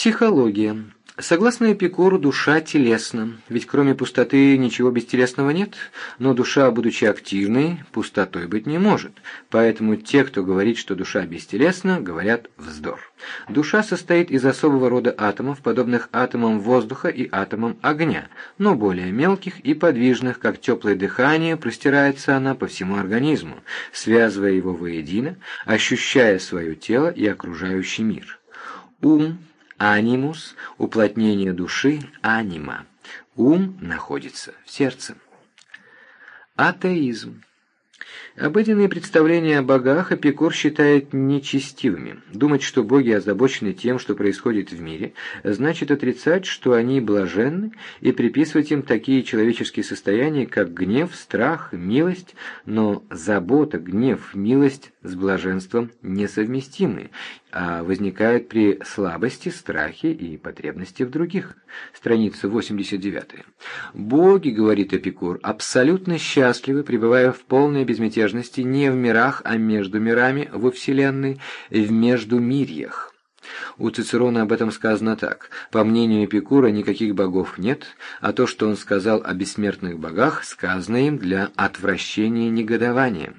Психология. Согласно Эпикуру, душа телесна, ведь кроме пустоты ничего бестелесного нет, но душа, будучи активной, пустотой быть не может, поэтому те, кто говорит, что душа бестелесна, говорят вздор. Душа состоит из особого рода атомов, подобных атомам воздуха и атомам огня, но более мелких и подвижных, как теплое дыхание, простирается она по всему организму, связывая его воедино, ощущая свое тело и окружающий мир. Ум Анимус – уплотнение души, анима. Ум находится в сердце. Атеизм. Обыденные представления о богах Эпикур считает нечестивыми. Думать, что боги озабочены тем, что происходит в мире, значит отрицать, что они блаженны, и приписывать им такие человеческие состояния, как гнев, страх, милость, но забота, гнев, милость с блаженством несовместимы, а возникают при слабости, страхе и потребности в других. Страница 89. «Боги, — говорит Эпикур, — абсолютно счастливы, пребывая в полной безмятежности не в мирах, а между мирами во Вселенной, в междумирьях». У Цицерона об этом сказано так. По мнению Эпикура, никаких богов нет, а то, что он сказал о бессмертных богах, сказано им для отвращения и негодования.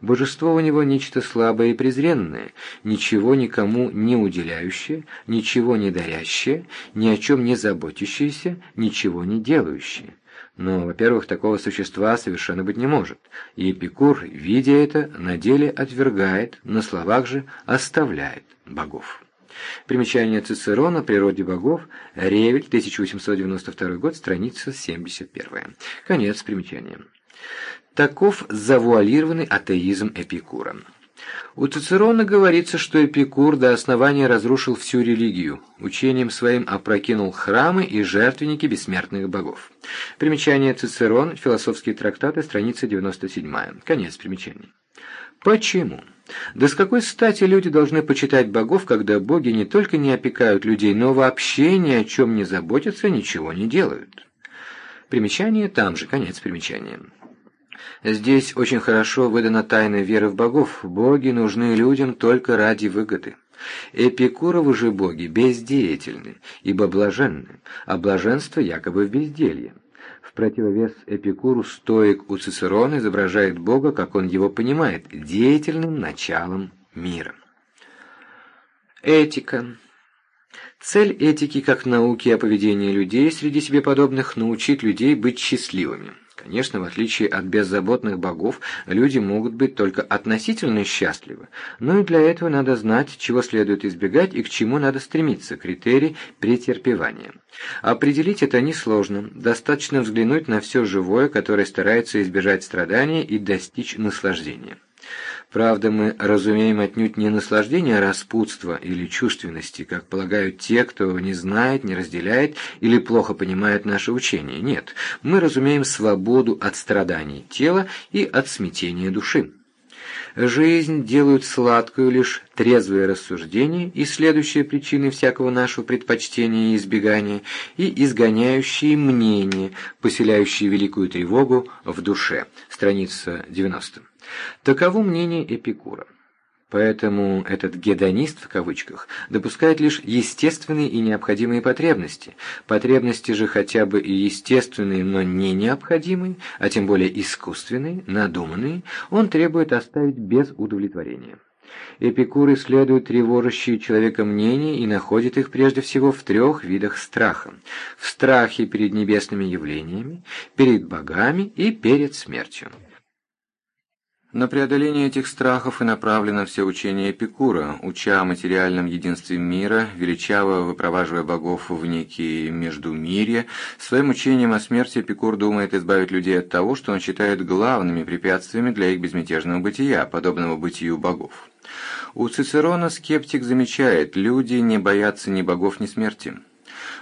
Божество у него нечто слабое и презренное, ничего никому не уделяющее, ничего не дарящее, ни о чем не заботящееся, ничего не делающее. Но, во-первых, такого существа совершенно быть не может, и Эпикур, видя это, на деле отвергает, на словах же оставляет богов. Примечание Цицерона о природе богов, Ревель, 1892 год, страница 71. Конец примечания. Таков завуалированный атеизм Эпикура. У Цицерона говорится, что Эпикур до основания разрушил всю религию, учением своим опрокинул храмы и жертвенники бессмертных богов. Примечание Цицерон, философские трактаты, страница 97. Конец примечания. Почему? Да с какой стати люди должны почитать богов, когда боги не только не опекают людей, но вообще ни о чем не заботятся, ничего не делают? Примечание там же, конец примечания. Здесь очень хорошо выдана тайна веры в богов. Боги нужны людям только ради выгоды. Эпикуровы же боги бездеятельны, ибо блаженны, а блаженство якобы в безделье. В противовес Эпикуру стоик у Цицерона изображает Бога, как он его понимает, деятельным началом мира. Этика. Цель этики как науки о поведении людей среди себе подобных – научить людей быть счастливыми. Конечно, в отличие от беззаботных богов, люди могут быть только относительно счастливы, но и для этого надо знать, чего следует избегать и к чему надо стремиться, критерий претерпевания. Определить это несложно, достаточно взглянуть на все живое, которое старается избежать страдания и достичь наслаждения. Правда, мы разумеем отнюдь не наслаждение распутства или чувственности, как полагают те, кто не знает, не разделяет или плохо понимает наше учение. Нет, мы разумеем свободу от страданий тела и от смятения души. Жизнь делают сладкую лишь трезвое рассуждение и следующие причины всякого нашего предпочтения и избегания, и изгоняющие мнения, поселяющие великую тревогу в душе. Страница 90. Таково мнение Эпикура. Поэтому этот «гедонист» в кавычках допускает лишь естественные и необходимые потребности. Потребности же хотя бы и естественные, но не необходимые, а тем более искусственные, надуманные, он требует оставить без удовлетворения. Эпикур исследует тревожащие человека мнения и находит их прежде всего в трех видах страха. В страхе перед небесными явлениями, перед богами и перед смертью. На преодоление этих страхов и направлено все учение Эпикура, уча о материальном единстве мира, величаво выпроваживая богов в некие междумирья. Своим учением о смерти Эпикур думает избавить людей от того, что он считает главными препятствиями для их безмятежного бытия, подобного бытию богов. У Цицерона скептик замечает, люди не боятся ни богов, ни смерти.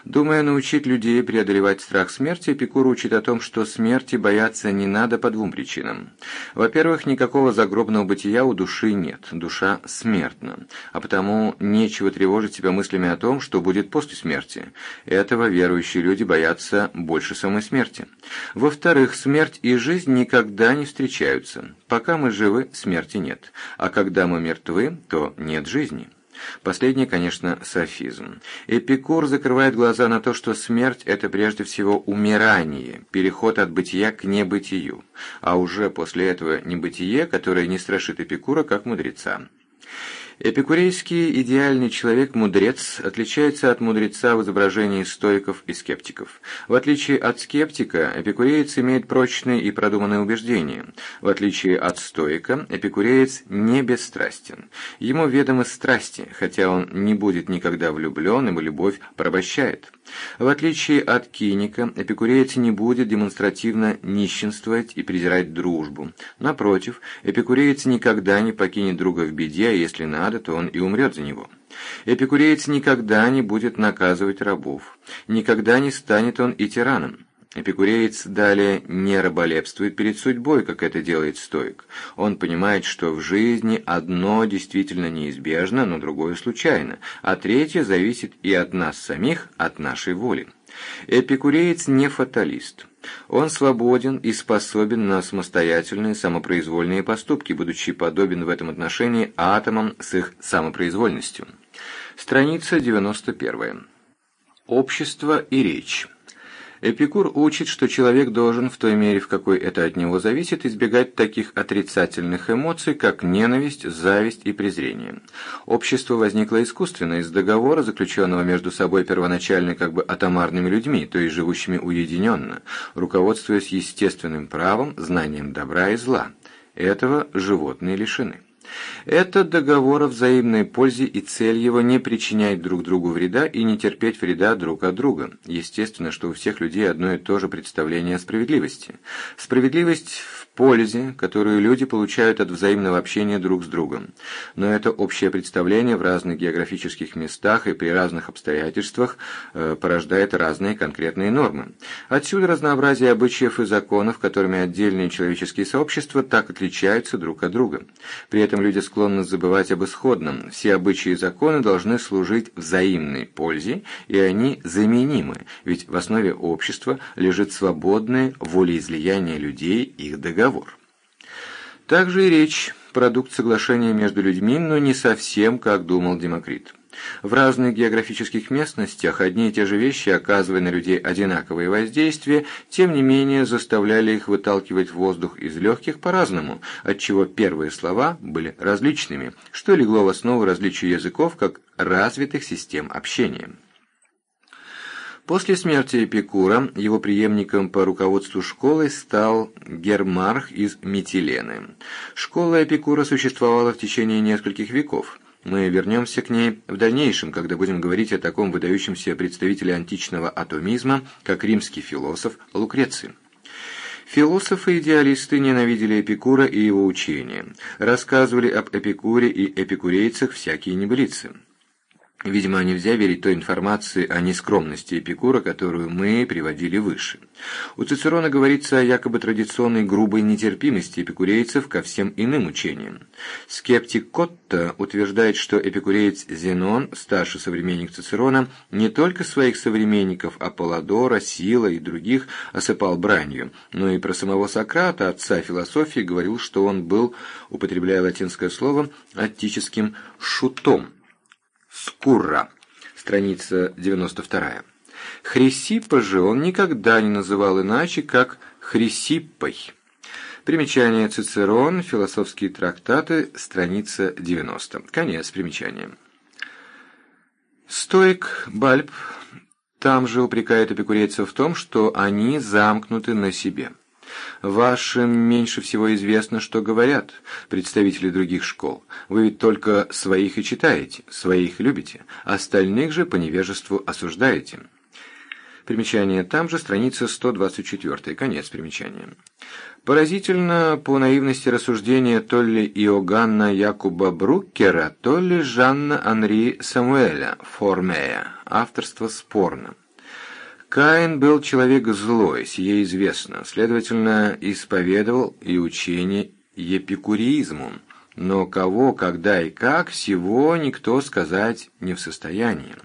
Думая научить людей преодолевать страх смерти, Эпикур учит о том, что смерти бояться не надо по двум причинам. Во-первых, никакого загробного бытия у души нет, душа смертна, а потому нечего тревожить себя мыслями о том, что будет после смерти. Этого верующие люди боятся больше самой смерти. Во-вторых, смерть и жизнь никогда не встречаются. Пока мы живы, смерти нет, а когда мы мертвы, то нет жизни. Последний, конечно, софизм. Эпикур закрывает глаза на то, что смерть – это прежде всего умирание, переход от бытия к небытию, а уже после этого небытие, которое не страшит Эпикура как мудреца. Эпикурейский идеальный человек-мудрец отличается от мудреца в изображении стоиков и скептиков. В отличие от скептика, эпикуреец имеет прочные и продуманные убеждения. В отличие от стоика, эпикуреец не бесстрастен. Ему ведомы страсти, хотя он не будет никогда влюблен, ибо любовь порабощает. В отличие от киника, эпикуреец не будет демонстративно нищенствовать и презирать дружбу. Напротив, эпикуреец никогда не покинет друга в беде, а если надо, то он и умрет за него. Эпикуреец никогда не будет наказывать рабов. Никогда не станет он и тираном. Эпикуреец далее не раболепствует перед судьбой, как это делает стоик. Он понимает, что в жизни одно действительно неизбежно, но другое случайно, а третье зависит и от нас самих, от нашей воли. Эпикуреец не фаталист. Он свободен и способен на самостоятельные самопроизвольные поступки, будучи подобен в этом отношении атомам с их самопроизвольностью. Страница 91. Общество и речь. Эпикур учит, что человек должен, в той мере, в какой это от него зависит, избегать таких отрицательных эмоций, как ненависть, зависть и презрение. Общество возникло искусственно из договора, заключенного между собой первоначально как бы атомарными людьми, то есть живущими уединенно, руководствуясь естественным правом, знанием добра и зла. Этого животные лишены. Это договор о взаимной пользе и цель его не причинять друг другу вреда и не терпеть вреда друг от друга. Естественно, что у всех людей одно и то же представление о справедливости. Справедливость в пользе, которую люди получают от взаимного общения друг с другом. Но это общее представление в разных географических местах и при разных обстоятельствах э, порождает разные конкретные нормы. Отсюда разнообразие обычаев и законов, которыми отдельные человеческие сообщества так отличаются друг от друга. При этом люди склонны забывать об исходном. Все обычаи и законы должны служить взаимной пользе, и они заменимы, ведь в основе общества лежит свободное волеизлияние людей, их договор. Также и речь – продукт соглашения между людьми, но не совсем, как думал Демокрит. В разных географических местностях одни и те же вещи, оказывая на людей одинаковые воздействия, тем не менее заставляли их выталкивать воздух из легких по-разному, отчего первые слова были различными, что легло в основу различия языков как развитых систем общения. После смерти Эпикура его преемником по руководству школой стал Гермарх из Митилены. Школа Эпикура существовала в течение нескольких веков. Мы вернемся к ней в дальнейшем, когда будем говорить о таком выдающемся представителе античного атомизма, как римский философ Лукреций. Философы-идеалисты ненавидели Эпикура и его учения, рассказывали об Эпикуре и эпикурейцах всякие небылицы. Видимо, нельзя верить той информации о нескромности Эпикура, которую мы приводили выше. У Цицерона говорится о якобы традиционной грубой нетерпимости эпикурейцев ко всем иным учениям. Скептик Котта утверждает, что эпикуреец Зенон, старший современник Цицерона, не только своих современников Аполлодора, Сила и других осыпал бранью, но и про самого Сократа, отца философии, говорил, что он был, употребляя латинское слово, аттическим «шутом», Скурра, страница 92. Хрисиппа же он никогда не называл иначе, как Хрисиппой. Примечание Цицерон, философские трактаты, страница 90. Конец примечания. Стоик Бальб там же упрекает эпикурейцев в том, что они замкнуты на себе. Вашим меньше всего известно, что говорят представители других школ. Вы ведь только своих и читаете, своих любите, остальных же по невежеству осуждаете. Примечание там же, страница 124, конец примечания. Поразительно по наивности рассуждения то ли Иоганна Якуба Бруккера, то ли Жанна Анри Самуэля Формея. Авторство спорно. Каин был человек злой, сие известно, следовательно, исповедовал и учение епикуризму, но кого, когда и как, всего никто сказать не в состоянии.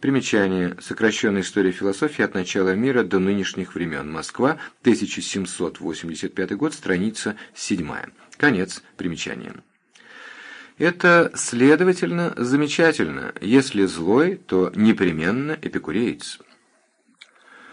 Примечание. Сокращенная история философии от начала мира до нынешних времен. Москва, 1785 год, страница 7. Конец примечания. Это, следовательно, замечательно. Если злой, то непременно эпикуреец.